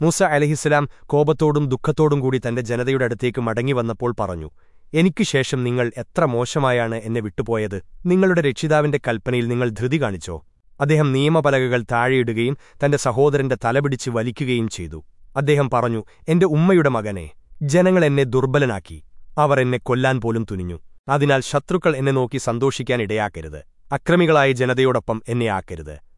മൂസ അലഹിസ്സലാം കോപത്തോടും ദുഃഖത്തോടും കൂടി തന്റെ ജനതയുടെ അടുത്തേക്ക് മടങ്ങിവന്നപ്പോൾ പറഞ്ഞു എനിക്കു ശേഷം നിങ്ങൾ എത്ര മോശമായാണ് എന്നെ വിട്ടുപോയത്? നിങ്ങളുടെ രക്ഷിതാവിന്റെ കൽപ്പനയിൽ നിങ്ങൾ ധൃതി കാണിച്ചോ? അദ്ദേഹം നിയമപലകകൾ താഴെയിടുകയും തന്റെ സഹോദരന്റെ തലപിടിച്ച് വലിക്കുകയും ചെയ്തു. അദ്ദേഹം പറഞ്ഞു എന്റെ ഉമ്മയുടെ മകനെ ജനങ്ങൾ എന്നെ ദുർബലനാക്കി. അവർ എന്നെ കൊല്ലാൻ പോലും തുനിഞ്ഞു. അതിനാൽ ശത്രുക്കൾ എന്നെ നോക്കി സന്തോഷിക്കാൻ ഇടയാക്കരുത്. അക്രമികളായ ജനതയോടൊപ്പം എന്നെ ആക്കരുത്.